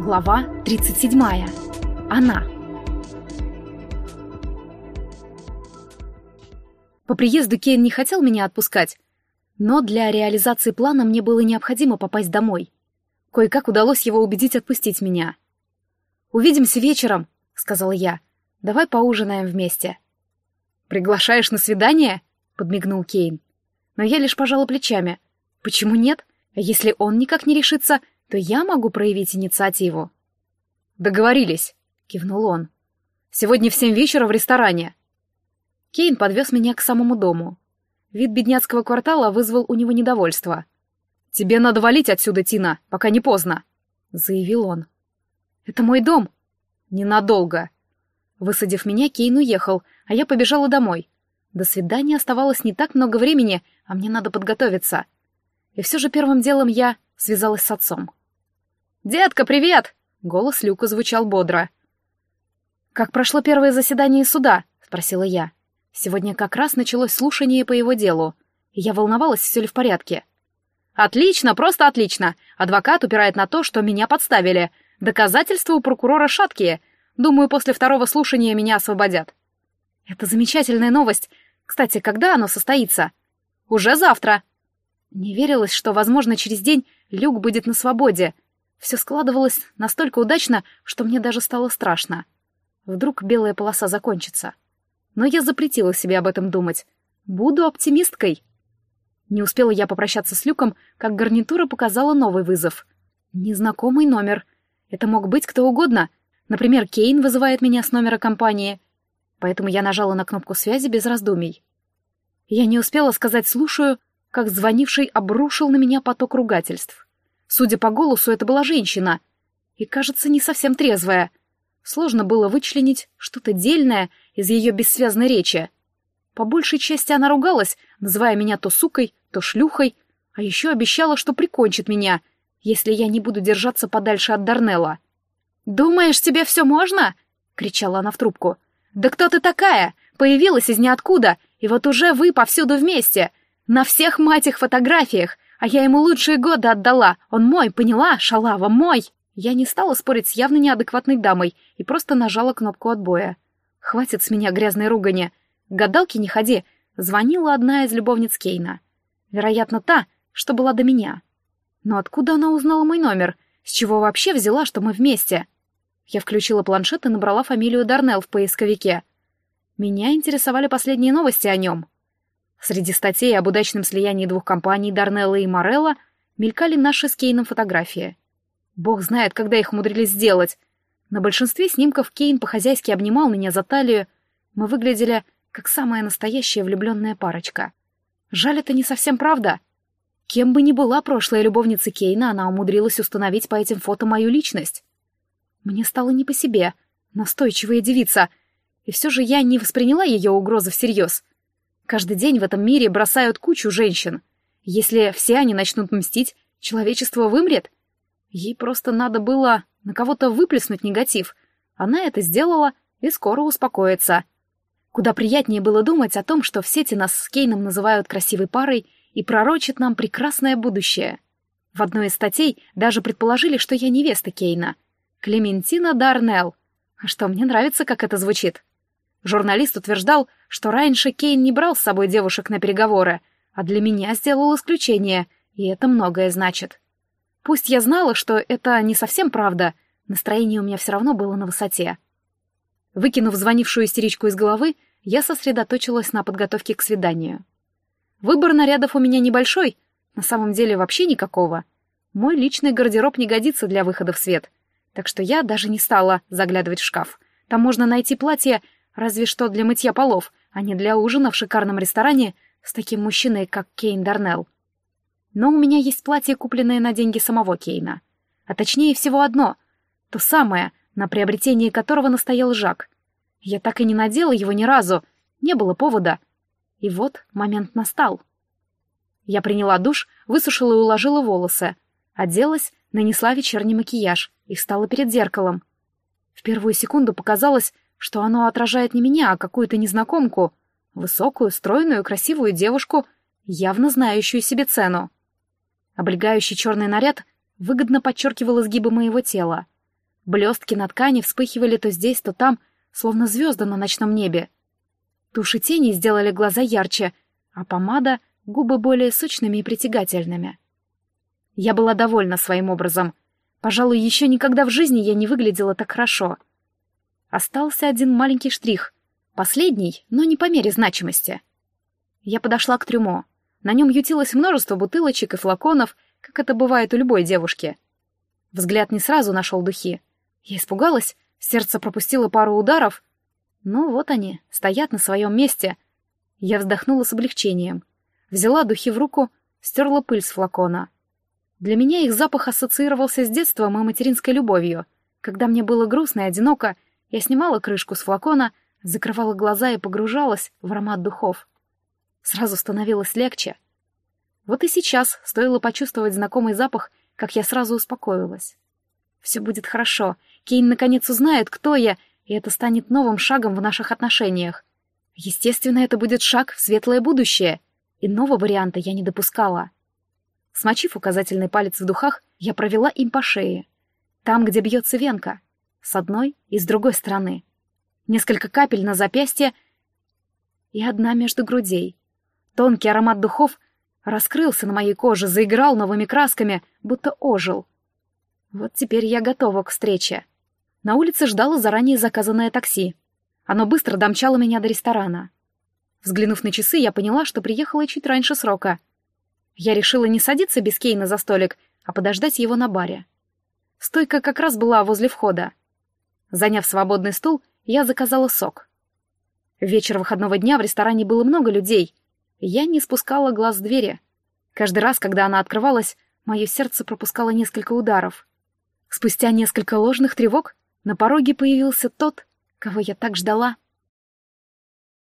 Глава 37. Она. По приезду Кейн не хотел меня отпускать, но для реализации плана мне было необходимо попасть домой. Кое-как удалось его убедить отпустить меня. «Увидимся вечером», — сказала я. «Давай поужинаем вместе». «Приглашаешь на свидание?» — подмигнул Кейн. Но я лишь пожала плечами. «Почему нет? Если он никак не решится, то я могу проявить инициативу. «Договорились», — кивнул он. «Сегодня в семь вечера в ресторане». Кейн подвез меня к самому дому. Вид бедняцкого квартала вызвал у него недовольство. «Тебе надо валить отсюда, Тина, пока не поздно», — заявил он. «Это мой дом». «Ненадолго». Высадив меня, Кейн уехал, а я побежала домой. До свидания оставалось не так много времени, а мне надо подготовиться. И все же первым делом я связалась с отцом. «Детка, привет!» — голос Люка звучал бодро. «Как прошло первое заседание суда?» — спросила я. Сегодня как раз началось слушание по его делу, я волновалась, все ли в порядке. «Отлично, просто отлично! Адвокат упирает на то, что меня подставили. Доказательства у прокурора шаткие. Думаю, после второго слушания меня освободят». «Это замечательная новость. Кстати, когда оно состоится?» «Уже завтра». Не верилось, что, возможно, через день Люк будет на свободе, все складывалось настолько удачно, что мне даже стало страшно. Вдруг белая полоса закончится. Но я запретила себе об этом думать. Буду оптимисткой. Не успела я попрощаться с Люком, как гарнитура показала новый вызов. Незнакомый номер. Это мог быть кто угодно. Например, Кейн вызывает меня с номера компании. Поэтому я нажала на кнопку связи без раздумий. Я не успела сказать «слушаю», как звонивший обрушил на меня поток ругательств. Судя по голосу, это была женщина. И, кажется, не совсем трезвая. Сложно было вычленить что-то дельное из ее бессвязной речи. По большей части она ругалась, называя меня то сукой, то шлюхой, а еще обещала, что прикончит меня, если я не буду держаться подальше от Дарнелла. «Думаешь, тебе все можно?» — кричала она в трубку. «Да кто ты такая? Появилась из ниоткуда, и вот уже вы повсюду вместе. На всех мать их фотографиях, а я ему лучшие годы отдала. Он мой, поняла, шалава, мой!» Я не стала спорить с явно неадекватной дамой и просто нажала кнопку отбоя. «Хватит с меня грязной ругани. Гадалки не ходи!» Звонила одна из любовниц Кейна. Вероятно, та, что была до меня. Но откуда она узнала мой номер? С чего вообще взяла, что мы вместе? Я включила планшет и набрала фамилию Дарнелл в поисковике. Меня интересовали последние новости о нем. Среди статей об удачном слиянии двух компаний Дарнелла и Морелла мелькали наши с Кейном фотографии. Бог знает, когда их умудрились сделать. На большинстве снимков Кейн по-хозяйски обнимал меня за талию. Мы выглядели как самая настоящая влюбленная парочка. Жаль, это не совсем правда. Кем бы ни была прошлая любовница Кейна, она умудрилась установить по этим фото мою личность. Мне стало не по себе, настойчивая девица, и все же я не восприняла ее угрозы всерьез — Каждый день в этом мире бросают кучу женщин. Если все они начнут мстить, человечество вымрет. Ей просто надо было на кого-то выплеснуть негатив. Она это сделала и скоро успокоится. Куда приятнее было думать о том, что в сети нас с Кейном называют красивой парой и пророчат нам прекрасное будущее. В одной из статей даже предположили, что я невеста Кейна. Клементина Дарнелл. А что, мне нравится, как это звучит. Журналист утверждал, что раньше Кейн не брал с собой девушек на переговоры, а для меня сделал исключение, и это многое значит. Пусть я знала, что это не совсем правда, настроение у меня все равно было на высоте. Выкинув звонившую истеричку из головы, я сосредоточилась на подготовке к свиданию. Выбор нарядов у меня небольшой, на самом деле вообще никакого. Мой личный гардероб не годится для выхода в свет, так что я даже не стала заглядывать в шкаф. Там можно найти платье Разве что для мытья полов, а не для ужина в шикарном ресторане с таким мужчиной, как Кейн Дарнелл. Но у меня есть платье, купленное на деньги самого Кейна. А точнее всего одно. То самое, на приобретение которого настоял Жак. Я так и не надела его ни разу. Не было повода. И вот момент настал. Я приняла душ, высушила и уложила волосы. Оделась, нанесла вечерний макияж и встала перед зеркалом. В первую секунду показалось, что оно отражает не меня, а какую-то незнакомку, высокую, стройную, красивую девушку, явно знающую себе цену. Облегающий черный наряд выгодно подчеркивал изгибы моего тела, Блестки на ткани вспыхивали то здесь, то там, словно звезды на ночном небе. Туши тени сделали глаза ярче, а помада — губы более сочными и притягательными. Я была довольна своим образом. Пожалуй, еще никогда в жизни я не выглядела так хорошо. Остался один маленький штрих. Последний, но не по мере значимости. Я подошла к трюмо. На нем ютилось множество бутылочек и флаконов, как это бывает у любой девушки. Взгляд не сразу нашел духи. Я испугалась, сердце пропустило пару ударов. Ну вот они, стоят на своем месте. Я вздохнула с облегчением. Взяла духи в руку, стерла пыль с флакона. Для меня их запах ассоциировался с детством и материнской любовью. Когда мне было грустно и одиноко, я снимала крышку с флакона, закрывала глаза и погружалась в аромат духов. Сразу становилось легче. Вот и сейчас стоило почувствовать знакомый запах, как я сразу успокоилась. Все будет хорошо. Кейн наконец узнает, кто я, и это станет новым шагом в наших отношениях. Естественно, это будет шаг в светлое будущее. Иного варианта я не допускала. Смочив указательный палец в духах, я провела им по шее. Там, где бьется венка. С одной и с другой стороны. Несколько капель на запястье и одна между грудей. Тонкий аромат духов раскрылся на моей коже, заиграл новыми красками, будто ожил. Вот теперь я готова к встрече. На улице ждало заранее заказанное такси. Оно быстро домчало меня до ресторана. Взглянув на часы, я поняла, что приехала чуть раньше срока. Я решила не садиться без Кейна за столик, а подождать его на баре. Стойка как раз была возле входа. Заняв свободный стул, я заказала сок. Вечер выходного дня в ресторане было много людей, я не спускала глаз с двери. Каждый раз, когда она открывалась, мое сердце пропускало несколько ударов. Спустя несколько ложных тревог на пороге появился тот, кого я так ждала.